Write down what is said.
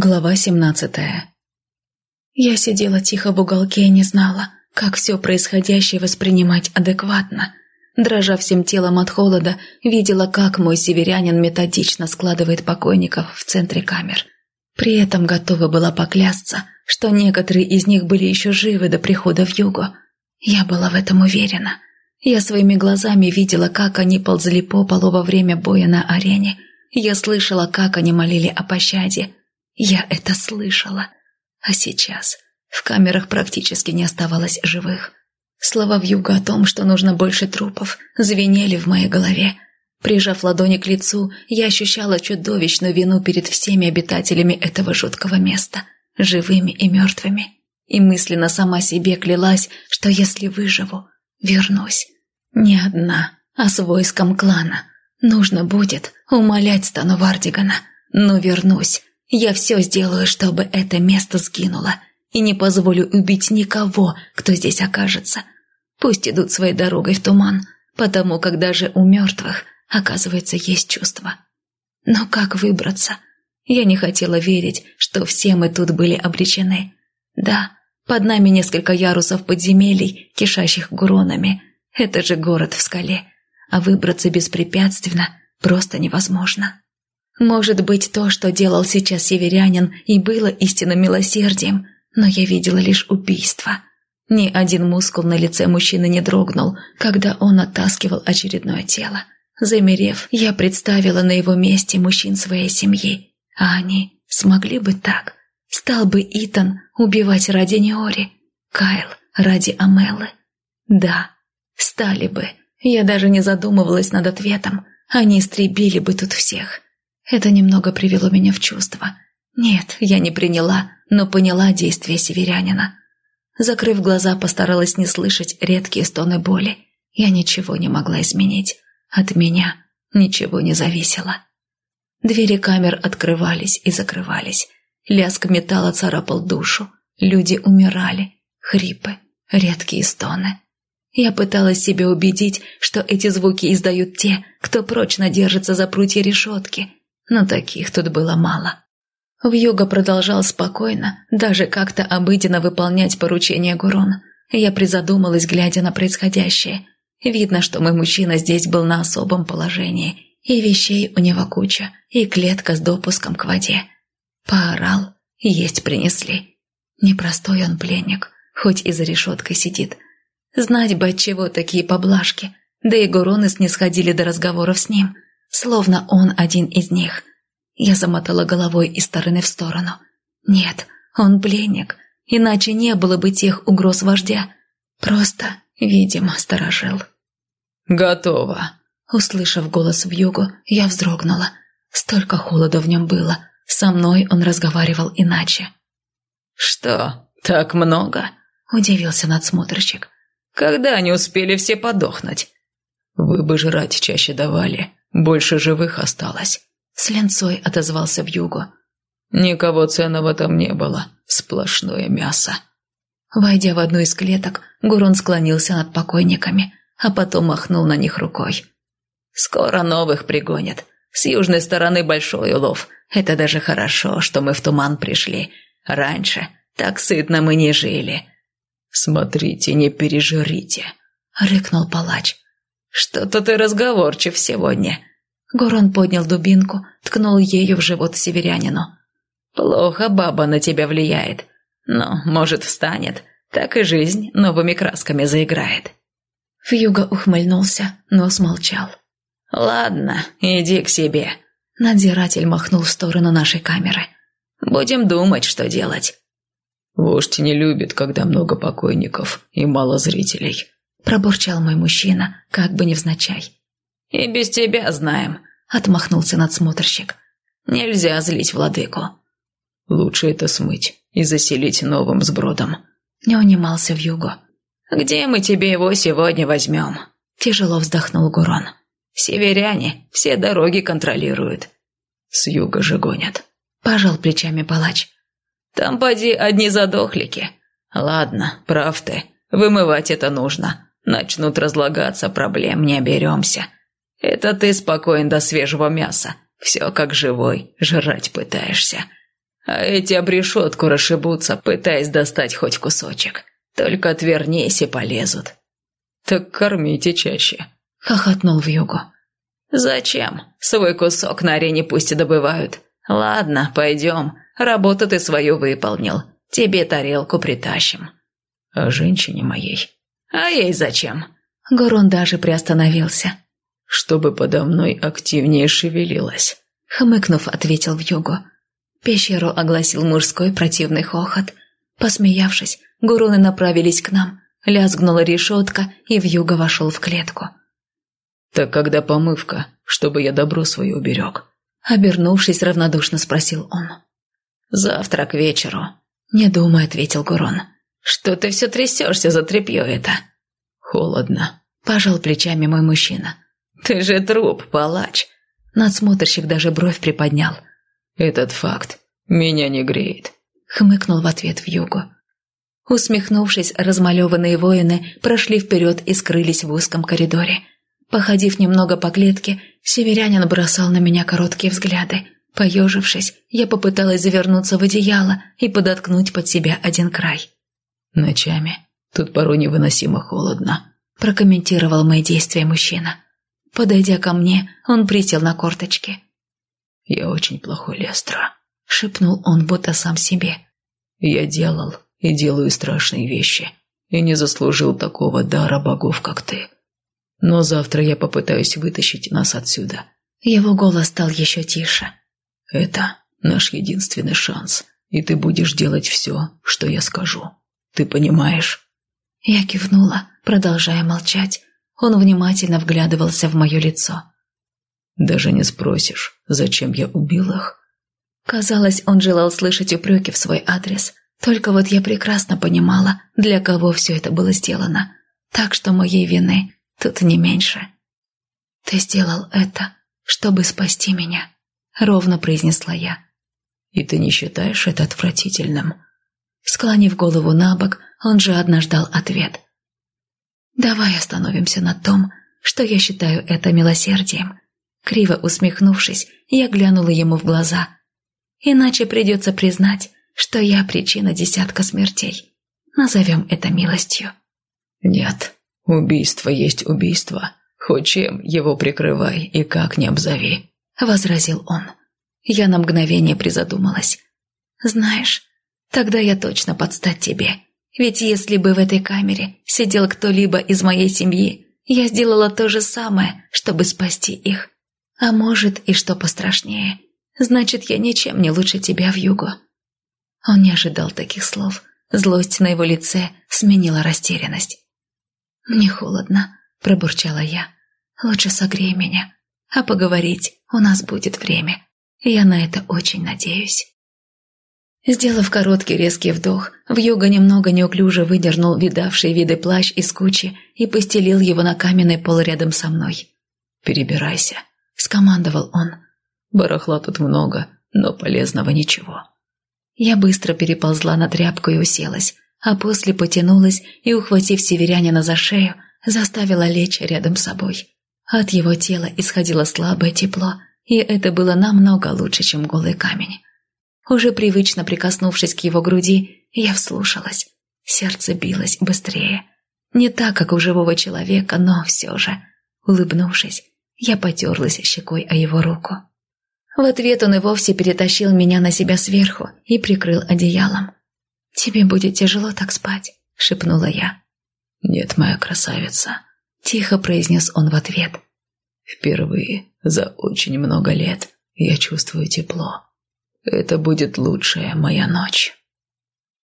Глава семнадцатая Я сидела тихо в уголке и не знала, как все происходящее воспринимать адекватно. Дрожа всем телом от холода, видела, как мой северянин методично складывает покойников в центре камер. При этом готова была поклясться, что некоторые из них были еще живы до прихода в югу. Я была в этом уверена. Я своими глазами видела, как они ползли по полу во время боя на арене. Я слышала, как они молили о пощаде – я это слышала. А сейчас в камерах практически не оставалось живых. Слова вьюга о том, что нужно больше трупов, звенели в моей голове. Прижав ладони к лицу, я ощущала чудовищную вину перед всеми обитателями этого жуткого места, живыми и мертвыми. И мысленно сама себе клялась, что если выживу, вернусь. Не одна, а с войском клана. Нужно будет умолять стану Вардигана, но вернусь, я все сделаю, чтобы это место сгинуло, и не позволю убить никого, кто здесь окажется. Пусть идут своей дорогой в туман, потому как даже у мертвых, оказывается, есть чувства. Но как выбраться? Я не хотела верить, что все мы тут были обречены. Да, под нами несколько ярусов подземелий, кишащих гуронами. Это же город в скале. А выбраться беспрепятственно просто невозможно. Может быть, то, что делал сейчас северянин, и было истинным милосердием, но я видела лишь убийство. Ни один мускул на лице мужчины не дрогнул, когда он оттаскивал очередное тело. Замерев, я представила на его месте мужчин своей семьи. А они смогли бы так? Стал бы Итан убивать ради Неори? Кайл ради Амелы? Да, стали бы. Я даже не задумывалась над ответом. Они истребили бы тут всех. Это немного привело меня в чувство. Нет, я не приняла, но поняла действия северянина. Закрыв глаза, постаралась не слышать редкие стоны боли. Я ничего не могла изменить. От меня ничего не зависело. Двери камер открывались и закрывались. Лязг металла царапал душу. Люди умирали. Хрипы, редкие стоны. Я пыталась себя убедить, что эти звуки издают те, кто прочно держится за прутья решетки – но таких тут было мало. Вьюга продолжал спокойно, даже как-то обыденно выполнять поручения Гурон. Я призадумалась, глядя на происходящее. Видно, что мой мужчина здесь был на особом положении, и вещей у него куча, и клетка с допуском к воде. Поорал, есть принесли. Непростой он пленник, хоть и за решеткой сидит. Знать бы, от чего такие поблажки, да и Гуроны снисходили до разговоров с ним – словно он один из них. Я замотала головой из стороны в сторону. Нет, он пленник, иначе не было бы тех угроз вождя. Просто, видимо, сторожил. «Готово!» Услышав голос в югу, я вздрогнула. Столько холода в нем было. Со мной он разговаривал иначе. «Что, так много?» – удивился надсмотрщик. «Когда они успели все подохнуть?» «Вы бы жрать чаще давали», больше живых осталось. С ленцой отозвался югу. Никого ценного там не было. Сплошное мясо. Войдя в одну из клеток, Гурон склонился над покойниками, а потом махнул на них рукой. «Скоро новых пригонят. С южной стороны большой улов. Это даже хорошо, что мы в туман пришли. Раньше так сытно мы не жили». «Смотрите, не пережрите», — рыкнул палач. «Что-то ты разговорчив сегодня». Горон поднял дубинку, ткнул ею в живот северянину. «Плохо баба на тебя влияет. Но, может, встанет, так и жизнь новыми красками заиграет». Фьюга ухмыльнулся, но смолчал. «Ладно, иди к себе». Надзиратель махнул в сторону нашей камеры. «Будем думать, что делать». «Вождь не любит, когда много покойников и мало зрителей», пробурчал мой мужчина, как бы невзначай. «И без тебя знаем», — отмахнулся надсмотрщик. «Нельзя злить владыку». «Лучше это смыть и заселить новым сбродом», — не унимался в югу. «Где мы тебе его сегодня возьмем?» — тяжело вздохнул Гурон. «Северяне все дороги контролируют». «С юга же гонят», — пожал плечами палач. «Там поди одни задохлики. Ладно, прав ты, вымывать это нужно. Начнут разлагаться, проблем не оберемся. Это ты спокоен до свежего мяса. Все как живой, жрать пытаешься. а эти об решетку расшибутся, пытаясь достать хоть кусочек. Только отвернись и полезут». «Так кормите чаще», — хохотнул Вьюгу. «Зачем? Свой кусок на арене пусть и добывают. Ладно, пойдем. Работу ты свою выполнил. Тебе тарелку притащим». «А женщине моей?» «А ей зачем?» Гурон даже приостановился. «Чтобы подо мной активнее шевелилась», — хмыкнув, ответил Вьюгу. Пещеру огласил мужской противный хохот. Посмеявшись, гуруны направились к нам. Лязгнула решетка, и Вьюга вошел в клетку. «Так когда помывка, чтобы я добро свое уберег?» Обернувшись, равнодушно спросил он. «Завтра к вечеру». «Не думай», — ответил Гурон. «Что ты все трясешься за тряпье это?» «Холодно», — пожал плечами мой мужчина. «Ты же труп, палач». Надсмотрщик даже бровь приподнял. «Этот факт меня не греет», — хмыкнул в ответ в югу. Усмехнувшись, размалеванные воины прошли вперед и скрылись в узком коридоре. Походив немного по клетке, северянин бросал на меня короткие взгляды. Поежившись, я попыталась завернуться в одеяло и подоткнуть под себя один край. «Ночами тут порой невыносимо холодно», – прокомментировал мои действия мужчина. Подойдя ко мне, он присел на корточки. «Я очень плохой Лестра», – шепнул он, будто сам себе. «Я делал и делаю страшные вещи, и не заслужил такого дара богов, как ты. Но завтра я попытаюсь вытащить нас отсюда». Его голос стал еще тише. «Это наш единственный шанс, и ты будешь делать все, что я скажу. Ты понимаешь?» Я кивнула, продолжая молчать. Он внимательно вглядывался в мое лицо. «Даже не спросишь, зачем я убил их?» Казалось, он желал слышать упреки в свой адрес. Только вот я прекрасно понимала, для кого все это было сделано. Так что моей вины Тут не меньше. Ты сделал это, чтобы спасти меня, ровно произнесла я. И ты не считаешь это отвратительным? Склонив голову на бок, он жадно ждал ответ. Давай остановимся на том, что я считаю это милосердием. Криво усмехнувшись, я глянула ему в глаза. Иначе придется признать, что я причина десятка смертей. Назовем это милостью. Нет, «Убийство есть убийство. Хоть чем его прикрывай и как не обзови», — возразил он. Я на мгновение призадумалась. «Знаешь, тогда я точно подстать тебе. Ведь если бы в этой камере сидел кто-либо из моей семьи, я сделала то же самое, чтобы спасти их. А может, и что пострашнее. Значит, я ничем не лучше тебя в югу». Он не ожидал таких слов. Злость на его лице сменила растерянность. «Мне холодно», – пробурчала я. «Лучше согрей меня, а поговорить у нас будет время. Я на это очень надеюсь». Сделав короткий резкий вдох, Вьюга немного неуклюже выдернул видавший виды плащ из кучи и постелил его на каменный пол рядом со мной. «Перебирайся», — скомандовал он. «Барахла тут много, но полезного ничего». Я быстро переползла на тряпку и уселась а после потянулась и, ухватив северянина за шею, заставила лечь рядом с собой. От его тела исходило слабое тепло, и это было намного лучше, чем голый камень. Уже привычно прикоснувшись к его груди, я вслушалась. Сердце билось быстрее. Не так, как у живого человека, но все же. Улыбнувшись, я потерлась щекой о его руку. В ответ он и вовсе перетащил меня на себя сверху и прикрыл одеялом. «Тебе будет тяжело так спать», — шепнула я. «Нет, моя красавица», — тихо произнес он в ответ. «Впервые за очень много лет я чувствую тепло. Это будет лучшая моя ночь».